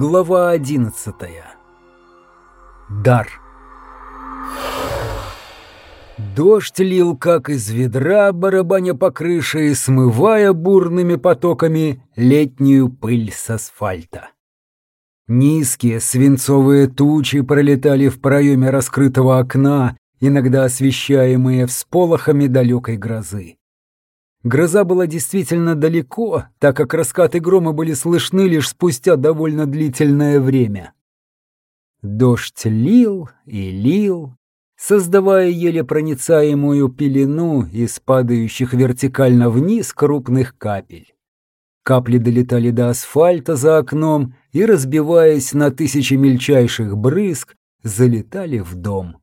Глава одиннадцатая. Дар. Дождь лил как из ведра, барабаня по крыше и смывая бурными потоками летнюю пыль с асфальта. Низкие свинцовые тучи пролетали в проеме раскрытого окна, иногда освещаемые всполохами далекой грозы. Гроза была действительно далеко, так как раскаты грома были слышны лишь спустя довольно длительное время. Дождь лил и лил, создавая еле проницаемую пелену из падающих вертикально вниз крупных капель. Капли долетали до асфальта за окном и, разбиваясь на тысячи мельчайших брызг, залетали в дом.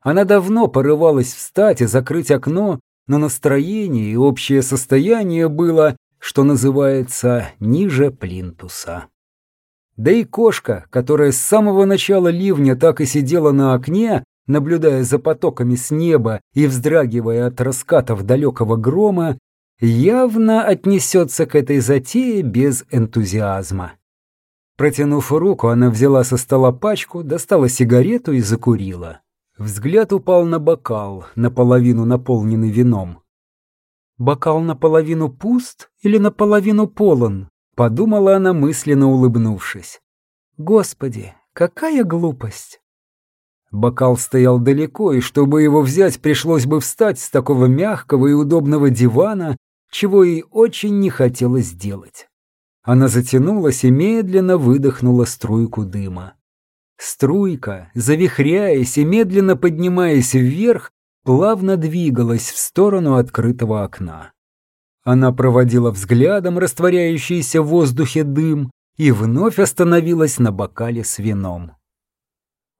Она давно порывалась встать и закрыть окно, но настроение и общее состояние было, что называется, ниже плинтуса. Да и кошка, которая с самого начала ливня так и сидела на окне, наблюдая за потоками с неба и вздрагивая от раскатов далекого грома, явно отнесется к этой затее без энтузиазма. Протянув руку, она взяла со стола пачку, достала сигарету и закурила. Взгляд упал на бокал, наполовину наполненный вином. «Бокал наполовину пуст или наполовину полон?» — подумала она, мысленно улыбнувшись. «Господи, какая глупость!» Бокал стоял далеко, и чтобы его взять, пришлось бы встать с такого мягкого и удобного дивана, чего ей очень не хотелось делать. Она затянулась и медленно выдохнула струйку дыма. Струйка, завихряясь и медленно поднимаясь вверх, плавно двигалась в сторону открытого окна. Она проводила взглядом растворяющийся в воздухе дым и вновь остановилась на бокале с вином.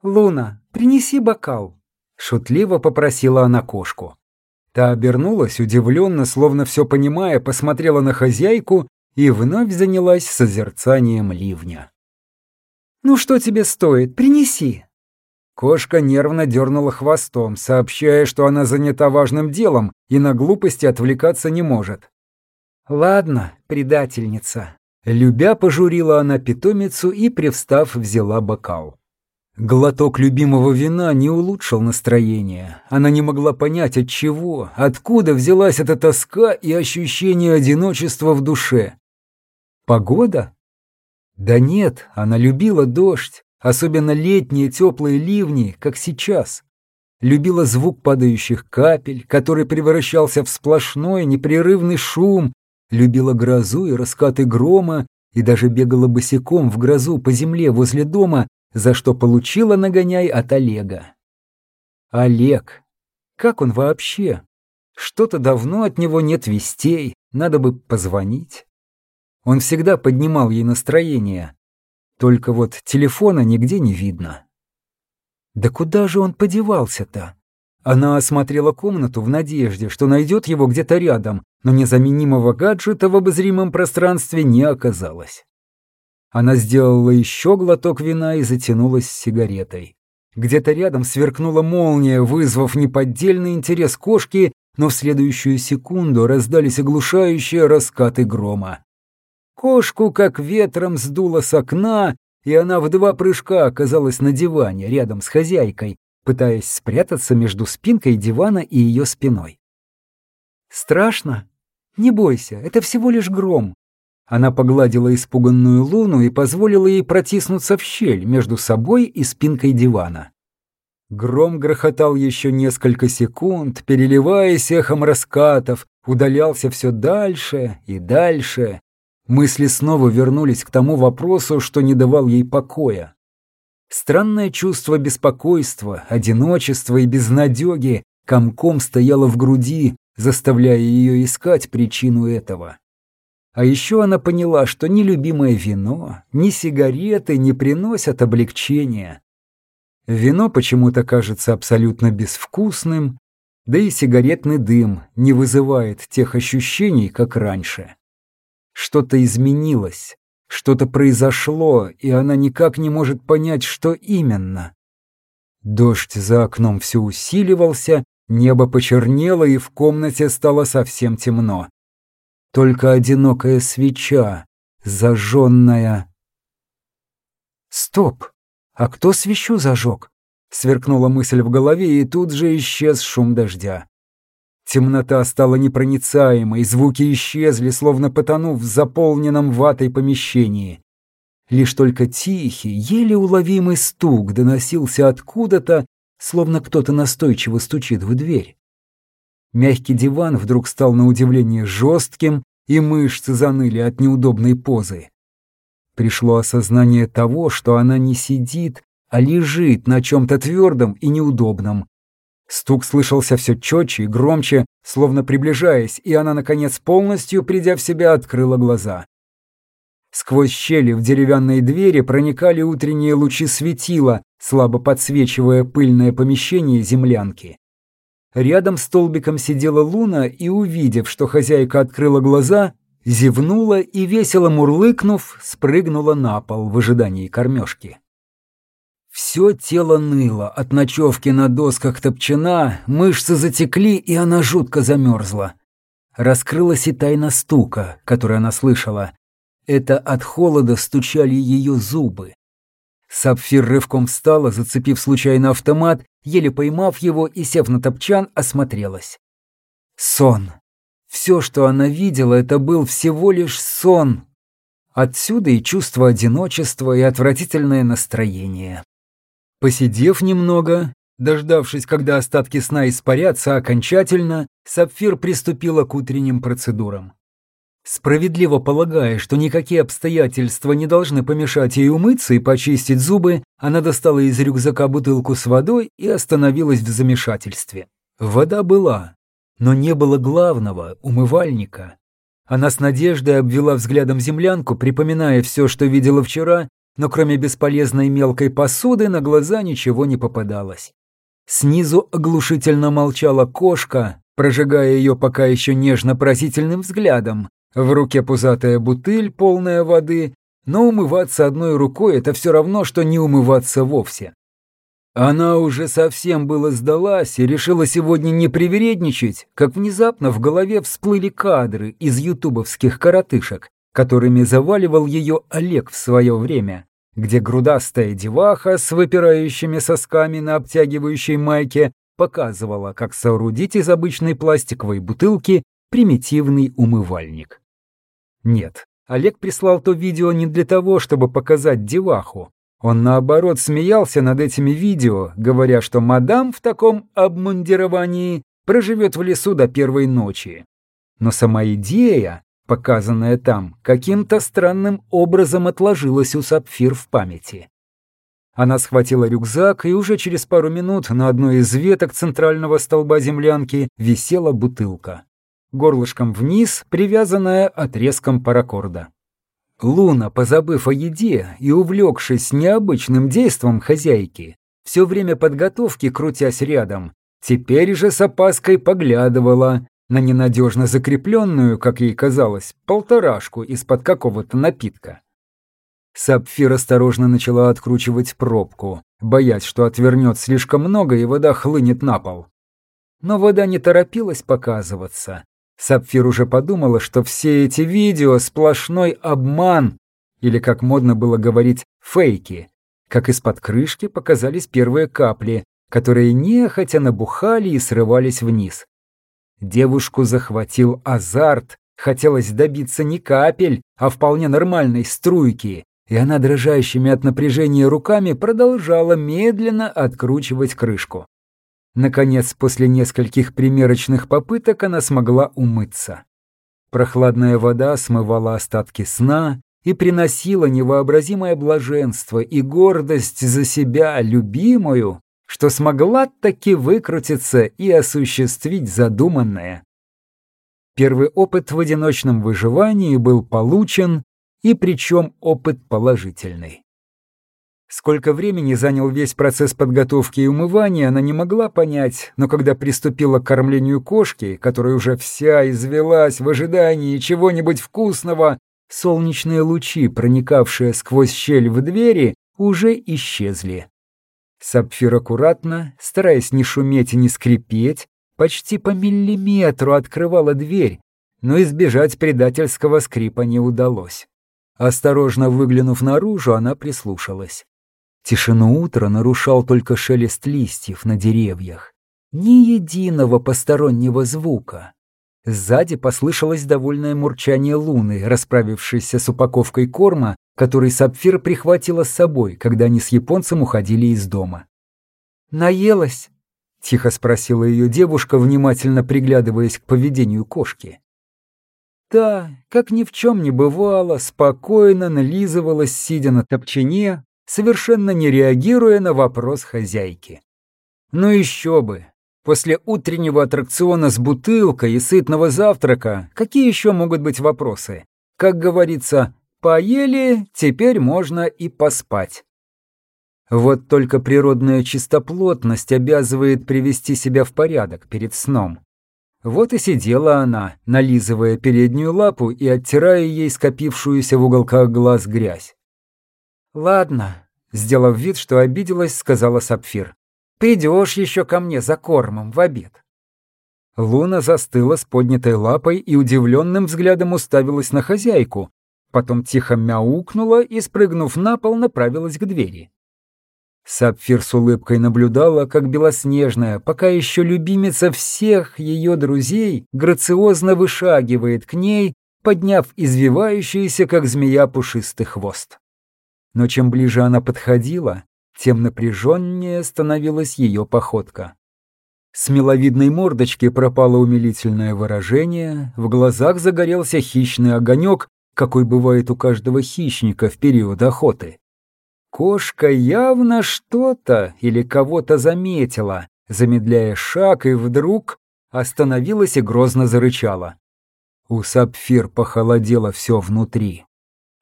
«Луна, принеси бокал», — шутливо попросила она кошку. Та обернулась, удивленно, словно все понимая, посмотрела на хозяйку и вновь занялась созерцанием ливня. «Ну что тебе стоит? Принеси!» Кошка нервно дернула хвостом, сообщая, что она занята важным делом и на глупости отвлекаться не может. «Ладно, предательница». Любя пожурила она питомицу и, привстав, взяла бокал. Глоток любимого вина не улучшил настроение. Она не могла понять, от чего, откуда взялась эта тоска и ощущение одиночества в душе. Погода? Да нет, она любила дождь, особенно летние теплые ливни, как сейчас. Любила звук падающих капель, который превращался в сплошной непрерывный шум, любила грозу и раскаты грома, и даже бегала босиком в грозу по земле возле дома, за что получила нагоняй от Олега. Олег. Как он вообще? Что-то давно от него нет вестей, надо бы позвонить. Он всегда поднимал ей настроение. Только вот телефона нигде не видно. Да куда же он подевался-то? Она осмотрела комнату в надежде, что найдет его где-то рядом, но незаменимого гаджета в обозримом пространстве не оказалось. Она сделала еще глоток вина и затянулась сигаретой. Где-то рядом сверкнула молния, вызвав неподдельный интерес кошки, но в следующую секунду раздались оглушающие раскаты грома. Кошку как ветром сдуло с окна, и она в два прыжка оказалась на диване рядом с хозяйкой, пытаясь спрятаться между спинкой дивана и ее спиной. «Страшно? Не бойся, это всего лишь гром». Она погладила испуганную луну и позволила ей протиснуться в щель между собой и спинкой дивана. Гром грохотал еще несколько секунд, переливаясь эхом раскатов, удалялся все дальше и дальше, Мысли снова вернулись к тому вопросу, что не давал ей покоя. Странное чувство беспокойства, одиночества и безнадеги комком стояло в груди, заставляя ее искать причину этого. А еще она поняла, что ни любимое вино, ни сигареты не приносят облегчения. Вино почему-то кажется абсолютно безвкусным, да и сигаретный дым не вызывает тех ощущений, как раньше. Что-то изменилось, что-то произошло, и она никак не может понять, что именно. Дождь за окном все усиливался, небо почернело, и в комнате стало совсем темно. Только одинокая свеча, зажженная. Стоп! А кто свечу зажег? Сверкнула мысль в голове, и тут же исчез шум дождя. Темнота стала непроницаемой, звуки исчезли, словно потонув в заполненном ватой помещении. Лишь только тихий, еле уловимый стук доносился откуда-то, словно кто-то настойчиво стучит в дверь. Мягкий диван вдруг стал на удивление жестким, и мышцы заныли от неудобной позы. Пришло осознание того, что она не сидит, а лежит на чем-то твердом и неудобном, Стук слышался все четче и громче, словно приближаясь, и она, наконец, полностью, придя в себя, открыла глаза. Сквозь щели в деревянной двери проникали утренние лучи светила, слабо подсвечивая пыльное помещение землянки. Рядом столбиком сидела Луна и, увидев, что хозяйка открыла глаза, зевнула и, весело мурлыкнув, спрыгнула на пол в ожидании кормежки. Все тело ныло, от ночевки на досках топчина, мышцы затекли, и она жутко замерзла. Раскрылась и тайна стука, которую она слышала. Это от холода стучали ее зубы. Сапфир рывком встала, зацепив случайно автомат, еле поймав его и, сев на топчан, осмотрелась. Сон. Все, что она видела, это был всего лишь сон. Отсюда и чувство одиночества, и отвратительное настроение. Посидев немного, дождавшись, когда остатки сна испарятся окончательно, Сапфир приступила к утренним процедурам. Справедливо полагая, что никакие обстоятельства не должны помешать ей умыться и почистить зубы, она достала из рюкзака бутылку с водой и остановилась в замешательстве. Вода была, но не было главного — умывальника. Она с надеждой обвела взглядом землянку, припоминая все, что видела вчера, но кроме бесполезной мелкой посуды на глаза ничего не попадалось. Снизу оглушительно молчала кошка, прожигая ее пока еще нежно-просительным взглядом. В руке пузатая бутыль, полная воды, но умываться одной рукой — это все равно, что не умываться вовсе. Она уже совсем было сдалась и решила сегодня не привередничать, как внезапно в голове всплыли кадры из ютубовских коротышек, которыми заваливал ее Олег в свое время, где грудастая деваха с выпирающими сосками на обтягивающей майке показывала, как соорудить из обычной пластиковой бутылки примитивный умывальник. Нет, Олег прислал то видео не для того, чтобы показать деваху. Он, наоборот, смеялся над этими видео, говоря, что мадам в таком обмундировании проживет в лесу до первой ночи. Но сама идея показанное там, каким-то странным образом отложилось у Сапфир в памяти. Она схватила рюкзак, и уже через пару минут на одной из веток центрального столба землянки висела бутылка. Горлышком вниз, привязанная отрезком паракорда. Луна, позабыв о еде и увлекшись необычным действом хозяйки, все время подготовки крутясь рядом, теперь же с опаской поглядывала, на ненадежно закрепленную, как ей казалось, полторашку из-под какого-то напитка. Сапфир осторожно начала откручивать пробку, боясь, что отвернет слишком много и вода хлынет на пол. Но вода не торопилась показываться. Сапфир уже подумала, что все эти видео — сплошной обман, или, как модно было говорить, фейки, как из-под крышки показались первые капли, которые нехотя набухали и срывались вниз. Девушку захватил азарт, хотелось добиться не капель, а вполне нормальной струйки, и она дрожащими от напряжения руками продолжала медленно откручивать крышку. Наконец, после нескольких примерочных попыток она смогла умыться. Прохладная вода смывала остатки сна и приносила невообразимое блаженство и гордость за себя, любимую, что смогла таки выкрутиться и осуществить задуманное. Первый опыт в одиночном выживании был получен, и причем опыт положительный. Сколько времени занял весь процесс подготовки и умывания, она не могла понять, но когда приступила к кормлению кошки, которая уже вся извелась в ожидании чего-нибудь вкусного, солнечные лучи, проникавшие сквозь щель в двери, уже исчезли. Сапфир аккуратно, стараясь не шуметь и не скрипеть, почти по миллиметру открывала дверь, но избежать предательского скрипа не удалось. Осторожно выглянув наружу, она прислушалась. Тишину утра нарушал только шелест листьев на деревьях. Ни единого постороннего звука. Сзади послышалось довольное мурчание луны, расправившейся с упаковкой корма, который Сапфир прихватила с собой, когда они с японцем уходили из дома. «Наелась?» — тихо спросила ее девушка, внимательно приглядываясь к поведению кошки. Та, как ни в чем не бывало, спокойно нализывалась, сидя на топчине, совершенно не реагируя на вопрос хозяйки. Ну еще бы, После утреннего аттракциона с бутылкой и сытного завтрака какие еще могут быть вопросы? Как говорится, поели, теперь можно и поспать. Вот только природная чистоплотность обязывает привести себя в порядок перед сном. Вот и сидела она, нализывая переднюю лапу и оттирая ей скопившуюся в уголках глаз грязь. «Ладно», — сделав вид, что обиделась, сказала Сапфир. Придешь еще ко мне за кормом в обед». Луна застыла с поднятой лапой и удивленным взглядом уставилась на хозяйку, потом тихо мяукнула и, спрыгнув на пол, направилась к двери. Сапфир с улыбкой наблюдала, как белоснежная, пока еще любимица всех ее друзей, грациозно вышагивает к ней, подняв извивающийся, как змея, пушистый хвост. Но чем ближе она подходила, тем напряженнее становилась ее походка. С миловидной мордочки пропало умилительное выражение, в глазах загорелся хищный огонек, какой бывает у каждого хищника в период охоты. Кошка явно что-то или кого-то заметила, замедляя шаг, и вдруг остановилась и грозно зарычала. У Сапфир похолодело все внутри.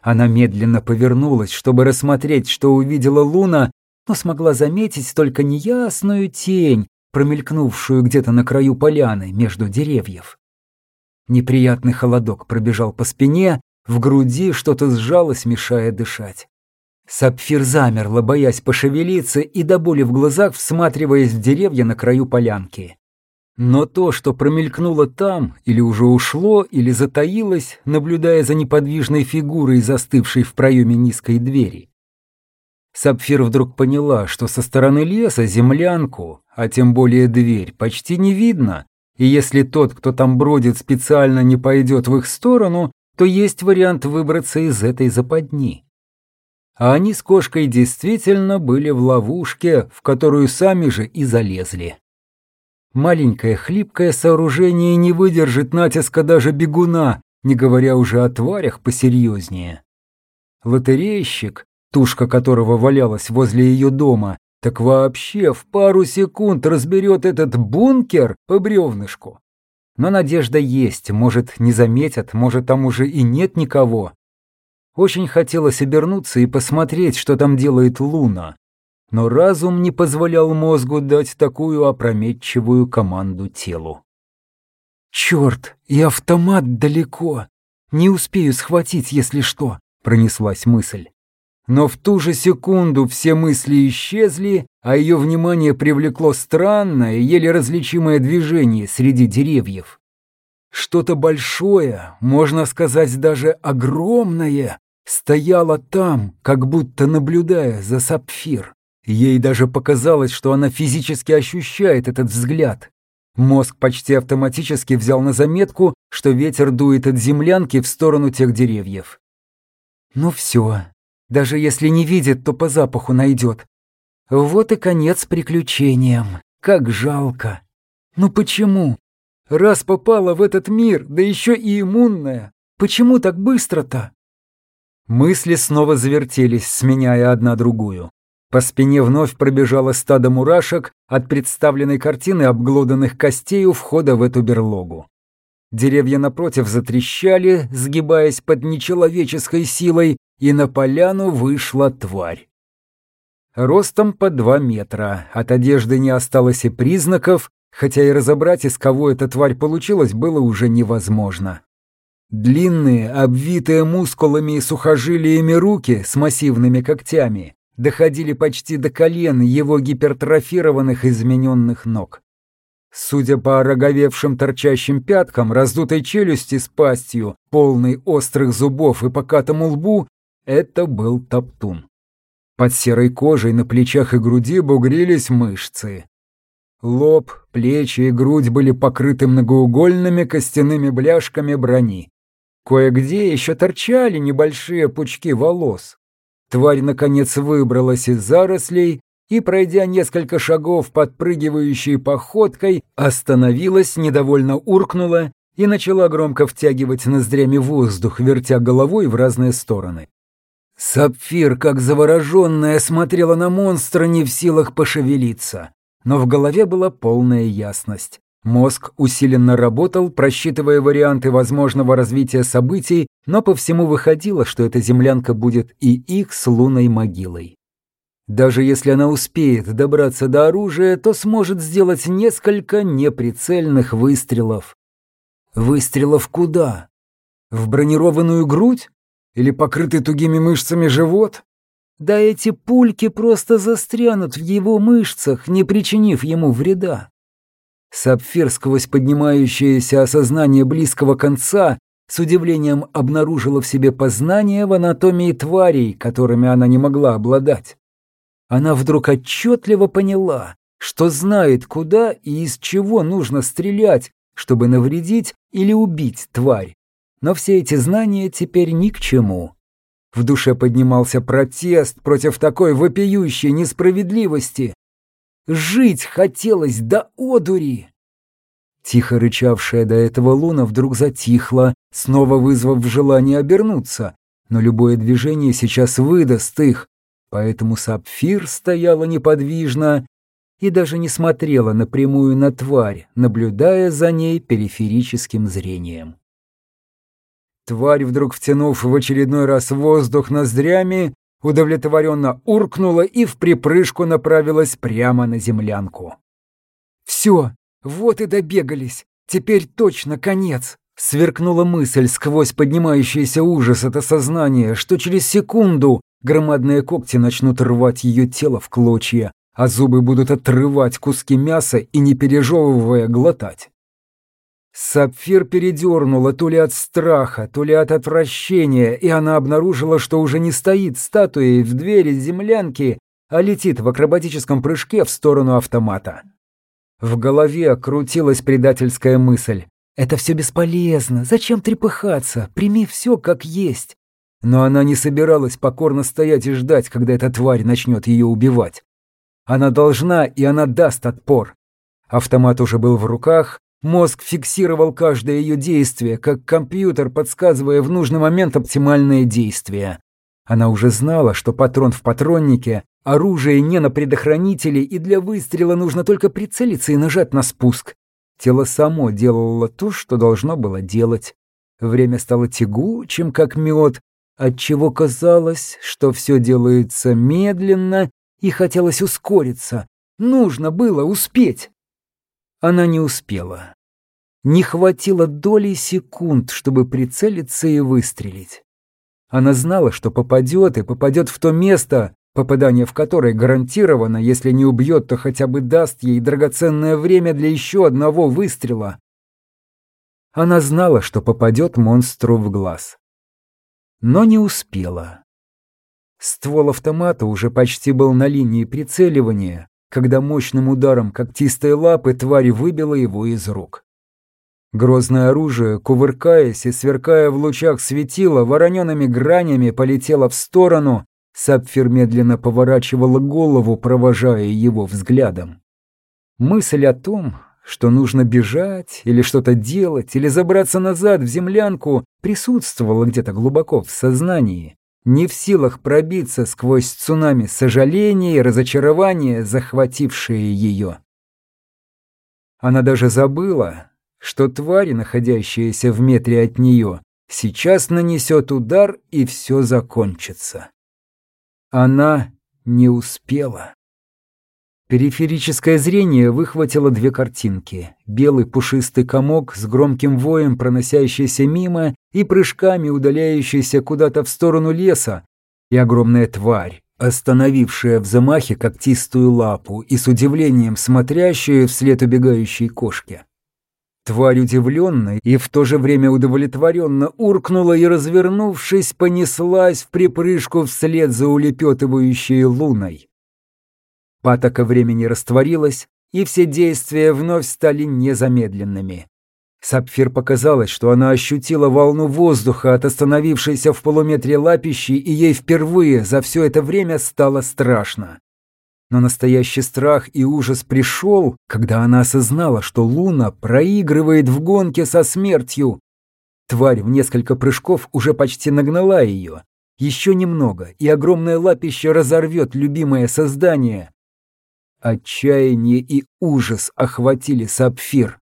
Она медленно повернулась, чтобы рассмотреть, что увидела Луна, но смогла заметить только неясную тень, промелькнувшую где-то на краю поляны между деревьев. Неприятный холодок пробежал по спине, в груди что-то сжалось, мешая дышать. Сапфир замерла, боясь пошевелиться и до боли в глазах всматриваясь в деревья на краю полянки. Но то, что промелькнуло там, или уже ушло, или затаилось, наблюдая за неподвижной фигурой, застывшей в проеме низкой двери, Сапфир вдруг поняла, что со стороны леса землянку, а тем более дверь, почти не видно, и если тот, кто там бродит, специально не пойдет в их сторону, то есть вариант выбраться из этой западни. А они с кошкой действительно были в ловушке, в которую сами же и залезли. Маленькое хлипкое сооружение не выдержит натиска даже бегуна, не говоря уже о тварях посерьезнее. Лотерейщик, тушка которого валялась возле ее дома, так вообще в пару секунд разберет этот бункер по бревнышку. Но надежда есть, может, не заметят, может, там уже и нет никого. Очень хотелось обернуться и посмотреть, что там делает Луна. Но разум не позволял мозгу дать такую опрометчивую команду телу. «Черт, и автомат далеко! Не успею схватить, если что!» — пронеслась мысль. Но в ту же секунду все мысли исчезли, а ее внимание привлекло странное, еле различимое движение среди деревьев. Что-то большое, можно сказать даже огромное, стояло там, как будто наблюдая за сапфир. Ей даже показалось, что она физически ощущает этот взгляд. Мозг почти автоматически взял на заметку, что ветер дует от землянки в сторону тех деревьев. Ну все, даже если не видит, то по запаху найдет. Вот и конец приключениям. Как жалко. Ну почему? Раз попала в этот мир, да еще и иммунная, почему так быстро-то? Мысли снова завертелись, сменяя одна другую. По спине вновь пробежало стадо мурашек от представленной картины обглоданных костей у входа в эту берлогу. Деревья напротив затрещали, сгибаясь под нечеловеческой силой, и на поляну вышла тварь. Ростом по два метра, от одежды не осталось и признаков, хотя и разобрать, из кого эта тварь получилась, было уже невозможно. Длинные, обвитые мускулами и сухожилиями руки с массивными когтями доходили почти до колен его гипертрофированных измененных ног. Судя по роговевшим торчащим пяткам, раздутой челюсти с пастью, полной острых зубов и покатому лбу, это был топтун. Под серой кожей на плечах и груди бугрились мышцы. Лоб, плечи и грудь были покрыты многоугольными костяными бляшками брони. Кое-где еще торчали небольшие пучки волос. Тварь, наконец, выбралась из зарослей и, пройдя несколько шагов подпрыгивающей походкой, остановилась, недовольно уркнула и начала громко втягивать ноздрями воздух, вертя головой в разные стороны. Сапфир, как завороженная, смотрела на монстра, не в силах пошевелиться но в голове была полная ясность. Мозг усиленно работал, просчитывая варианты возможного развития событий, но по всему выходило, что эта землянка будет и их с лунной могилой. Даже если она успеет добраться до оружия, то сможет сделать несколько неприцельных выстрелов. Выстрелов куда? В бронированную грудь? Или покрытый тугими мышцами живот? Да эти пульки просто застрянут в его мышцах, не причинив ему вреда. Сапфир сквозь поднимающееся осознание близкого конца с удивлением обнаружила в себе познание в анатомии тварей, которыми она не могла обладать. Она вдруг отчетливо поняла, что знает, куда и из чего нужно стрелять, чтобы навредить или убить тварь. Но все эти знания теперь ни к чему. В душе поднимался протест против такой вопиющей несправедливости. Жить хотелось до одури. Тихо рычавшая до этого луна вдруг затихла, снова вызвав желание обернуться, но любое движение сейчас выдаст их, поэтому сапфир стояла неподвижно и даже не смотрела напрямую на тварь, наблюдая за ней периферическим зрением. Тварь, вдруг втянув в очередной раз воздух ноздрями, удовлетворенно уркнула и в припрыжку направилась прямо на землянку. «Все, вот и добегались, теперь точно конец!» Сверкнула мысль сквозь поднимающийся ужас от осознания, что через секунду громадные когти начнут рвать ее тело в клочья, а зубы будут отрывать куски мяса и, не пережевывая, глотать. Сапфир передернула то ли от страха, то ли от отвращения, и она обнаружила, что уже не стоит статуей в двери землянки, а летит в акробатическом прыжке в сторону автомата. В голове крутилась предательская мысль. «Это все бесполезно. Зачем трепыхаться? Прими все как есть». Но она не собиралась покорно стоять и ждать, когда эта тварь начнет ее убивать. Она должна, и она даст отпор. Автомат уже был в руках, Мозг фиксировал каждое ее действие, как компьютер, подсказывая в нужный момент оптимальное действие. Она уже знала, что патрон в патроннике, оружие не на предохранителе, и для выстрела нужно только прицелиться и нажать на спуск. Тело само делало то, что должно было делать. Время стало тягучим, как мед, отчего казалось, что все делается медленно и хотелось ускориться. Нужно было успеть. Она не успела. Не хватило доли секунд, чтобы прицелиться и выстрелить. Она знала, что попадет, и попадет в то место, попадание в которое гарантировано, если не убьет, то хотя бы даст ей драгоценное время для еще одного выстрела. Она знала, что попадет монстру в глаз. Но не успела. Ствол автомата уже почти был на линии прицеливания, когда мощным ударом когтистой лапы тварь выбила его из рук. Грозное оружие, кувыркаясь и сверкая в лучах светила, вороненными гранями полетело в сторону, Сапфир медленно поворачивала голову, провожая его взглядом. Мысль о том, что нужно бежать или что-то делать, или забраться назад в землянку, присутствовала где-то глубоко в сознании не в силах пробиться сквозь цунами сожаления и разочарования, захватившие ее. Она даже забыла, что тварь, находящаяся в метре от нее, сейчас нанесет удар и все закончится. Она не успела. Периферическое зрение выхватило две картинки. Белый пушистый комок с громким воем, проносящийся мимо и прыжками удаляющийся куда-то в сторону леса, и огромная тварь, остановившая в замахе когтистую лапу и с удивлением смотрящая вслед убегающей кошке. Тварь удивленно и в то же время удовлетворенно уркнула и, развернувшись, понеслась в припрыжку вслед за улепетывающей луной. Патока времени растворилась, и все действия вновь стали незамедленными. Сапфир показалось, что она ощутила волну воздуха от остановившейся в полуметре лапищи, и ей впервые за все это время стало страшно. Но настоящий страх и ужас пришел, когда она осознала, что Луна проигрывает в гонке со смертью. Тварь в несколько прыжков уже почти нагнала ее. Еще немного, и огромное лапище разорвет любимое создание. Отчаяние и ужас охватили Сапфир.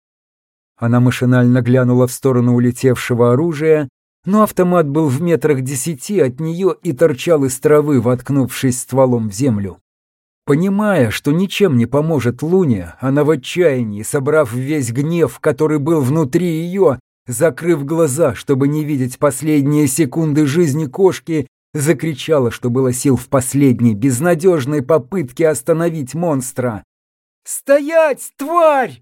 Она машинально глянула в сторону улетевшего оружия, но автомат был в метрах десяти от нее и торчал из травы, воткнувшись стволом в землю. Понимая, что ничем не поможет Луне, она в отчаянии, собрав весь гнев, который был внутри ее, закрыв глаза, чтобы не видеть последние секунды жизни кошки, закричала, что было сил в последней, безнадежной попытке остановить монстра. «Стоять, тварь!»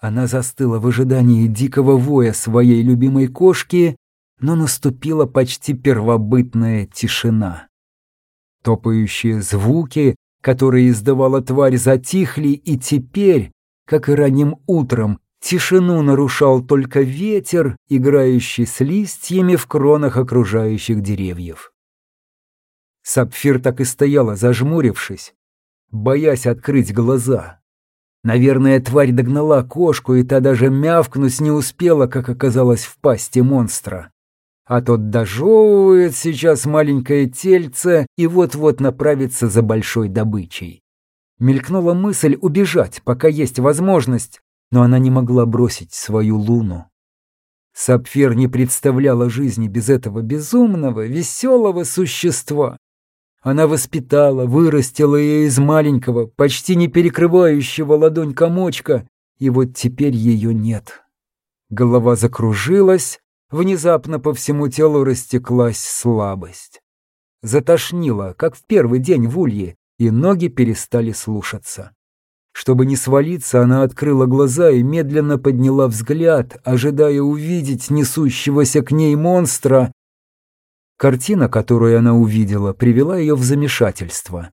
Она застыла в ожидании дикого воя своей любимой кошки, но наступила почти первобытная тишина. Топающие звуки, которые издавала тварь, затихли, и теперь, как и ранним утром, тишину нарушал только ветер, играющий с листьями в кронах окружающих деревьев. Сапфир так и стояла, зажмурившись, боясь открыть глаза. Наверное, тварь догнала кошку, и та даже мявкнуть не успела, как оказалось в пасти монстра. А тот дожевывает сейчас маленькое тельце и вот-вот направится за большой добычей. Мелькнула мысль убежать, пока есть возможность, но она не могла бросить свою луну. Сапфир не представляла жизни без этого безумного, веселого существа. Она воспитала, вырастила ее из маленького, почти не перекрывающего ладонь комочка, и вот теперь ее нет. Голова закружилась, внезапно по всему телу растеклась слабость. Затошнило, как в первый день в улье, и ноги перестали слушаться. Чтобы не свалиться, она открыла глаза и медленно подняла взгляд, ожидая увидеть несущегося к ней монстра, Картина, которую она увидела, привела ее в замешательство.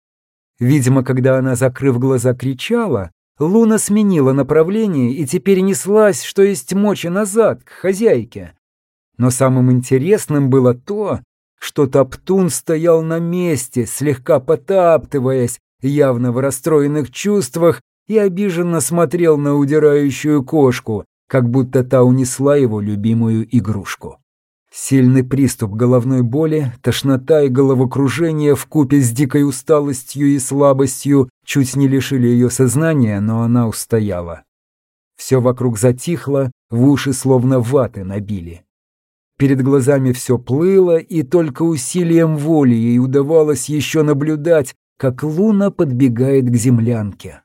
Видимо, когда она, закрыв глаза, кричала, Луна сменила направление и теперь неслась, что есть мочи назад, к хозяйке. Но самым интересным было то, что Топтун стоял на месте, слегка потаптываясь, явно в расстроенных чувствах, и обиженно смотрел на удирающую кошку, как будто та унесла его любимую игрушку. Сильный приступ головной боли, тошнота и головокружение в купе с дикой усталостью и слабостью чуть не лишили ее сознания, но она устояла. Все вокруг затихло, в уши словно ваты набили. Перед глазами все плыло, и только усилием воли ей удавалось еще наблюдать, как луна подбегает к землянке.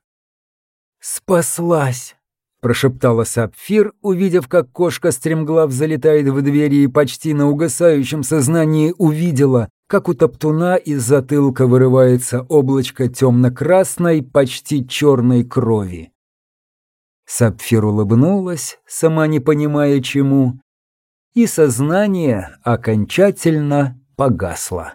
«Спаслась!» Прошептала Сапфир, увидев, как кошка стремглав залетает в двери и почти на угасающем сознании увидела, как у топтуна из затылка вырывается облачко темно-красной, почти черной крови. Сапфир улыбнулась, сама не понимая чему, и сознание окончательно погасло.